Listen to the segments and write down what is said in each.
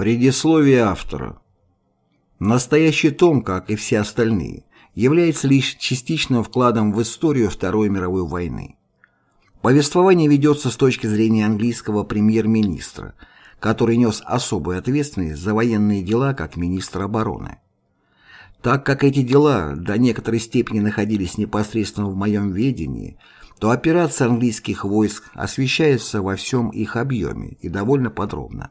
Предисловие автора. Настоящий том, как и все остальные, является лишь частичным вкладом в историю Второй мировой войны. Повествование ведется с точки зрения английского премьер-министра, который нес особую ответственность за военные дела как министр обороны. Так как эти дела до некоторой степени находились непосредственно в моем ведении, то операции английских войск освещаются во всем их объеме и довольно подробно.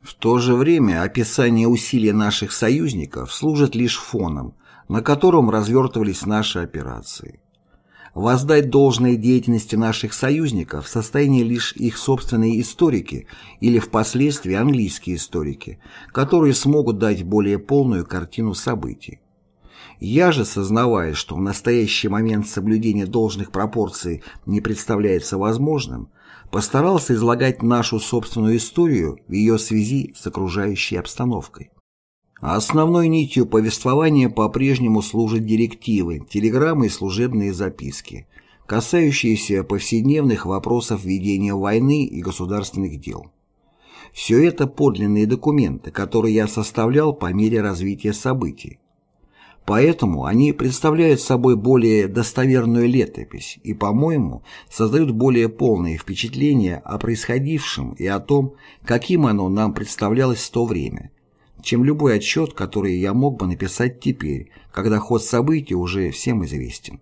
В то же время описание усилий наших союзников служит лишь фоном, на котором развертывались наши операции. Воздать должное деятельности наших союзников в состоянии лишь их собственные историки или впоследствии английские историки, которые смогут дать более полную картину событий. Я же, сознавая, что в настоящий момент соблюдение должных пропорций не представляется возможным, постарался излагать нашу собственную историю в ее связи с окружающей обстановкой. Основной нитью повествования по-прежнему служат директивы, телеграммы и служебные записки, касающиеся повседневных вопросов ведения войны и государственных дел. Все это подлинные документы, которые я составлял по мере развития событий, Поэтому они представляют собой более достоверную летопись и, по-моему, создают более полное впечатление о происходившем и о том, каким оно нам представлялось в то время, чем любой отчет, который я мог бы написать теперь, когда ход событий уже всем известен.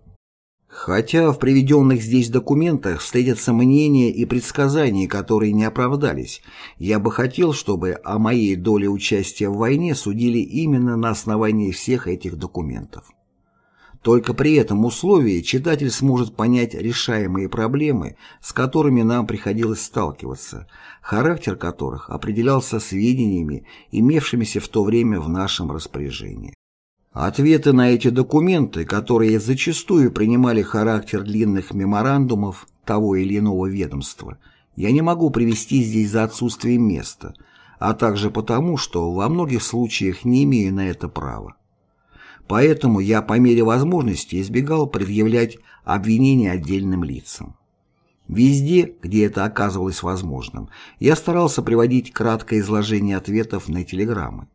Хотя в приведенных здесь документах встретятся мнения и предсказания, которые не оправдались, я бы хотел, чтобы о моей доле участия в войне судили именно на основании всех этих документов. Только при этом условии читатель сможет понять решаемые проблемы, с которыми нам приходилось сталкиваться, характер которых определялся сведениями, имевшимися в то время в нашем распоряжении. Ответы на эти документы, которые зачастую принимали характер длинных меморандумов того или иного ведомства, я не могу привести здесь за отсутствием места, а также потому, что во многих случаях не имею на это права. Поэтому я по мере возможности избегал предъявлять обвинения отдельным лицам. Везде, где это оказывалось возможным, я старался приводить краткое изложение ответов на телеграммы.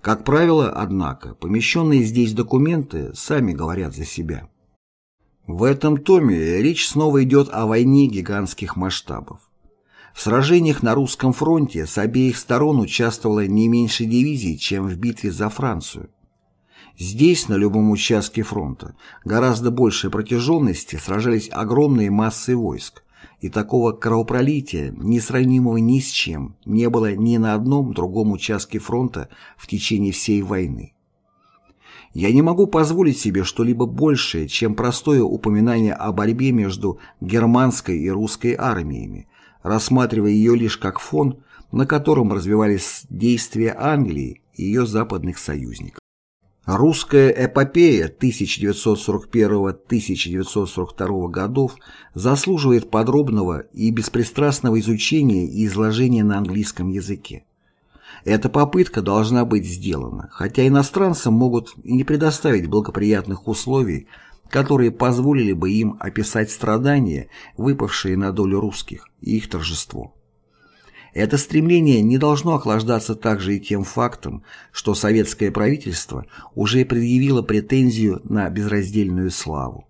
Как правило, однако, помещенные здесь документы сами говорят за себя. В этом томе речь снова идет о войне гигантских масштабов. В сражениях на русском фронте с обеих сторон участвовало не меньше дивизий, чем в битве за Францию. Здесь, на любом участке фронта, гораздо большей протяженности сражались огромные массы войск, и такого кровопролития, несравнимого ни с чем, не было ни на одном другом участке фронта в течение всей войны. Я не могу позволить себе что-либо большее, чем простое упоминание о борьбе между германской и русской армиями, рассматривая ее лишь как фон, на котором развивались действия Англии и ее западных союзников. Русская эпопея 1941-1942 годов заслуживает подробного и беспристрастного изучения и изложения на английском языке. Эта попытка должна быть сделана, хотя иностранцы могут и не предоставить благоприятных условий, которые позволили бы им описать страдания, выпавшие на долю русских, и их торжество. Это стремление не должно охлаждаться также и тем фактом, что советское правительство уже предъявило претензию на безраздельную славу.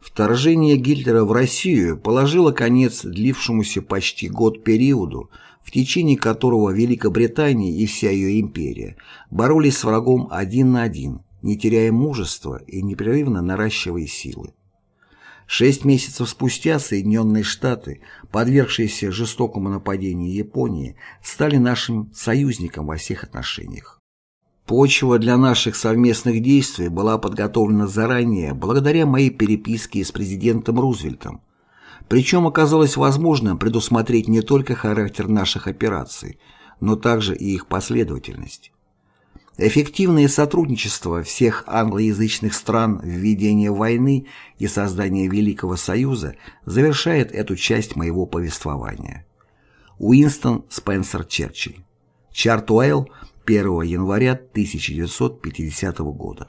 Вторжение Гитлера в Россию положило конец длившемуся почти год периоду, в течение которого Великобритания и вся ее империя боролись с врагом один на один, не теряя мужества и непрерывно наращивая силы. Шесть месяцев спустя Соединенные Штаты, подвергшиеся жестокому нападению Японии, стали нашим союзником во всех отношениях. Почва для наших совместных действий была подготовлена заранее благодаря моей переписке с президентом Рузвельтом. Причем оказалось возможным предусмотреть не только характер наших операций, но также и их последовательность. Эффективное сотрудничество всех англоязычных стран в ведении войны и создании Великого Союза завершает эту часть моего повествования. Уинстон Спенсер Черчилль. Чартуэлл, 1 января 1950 года.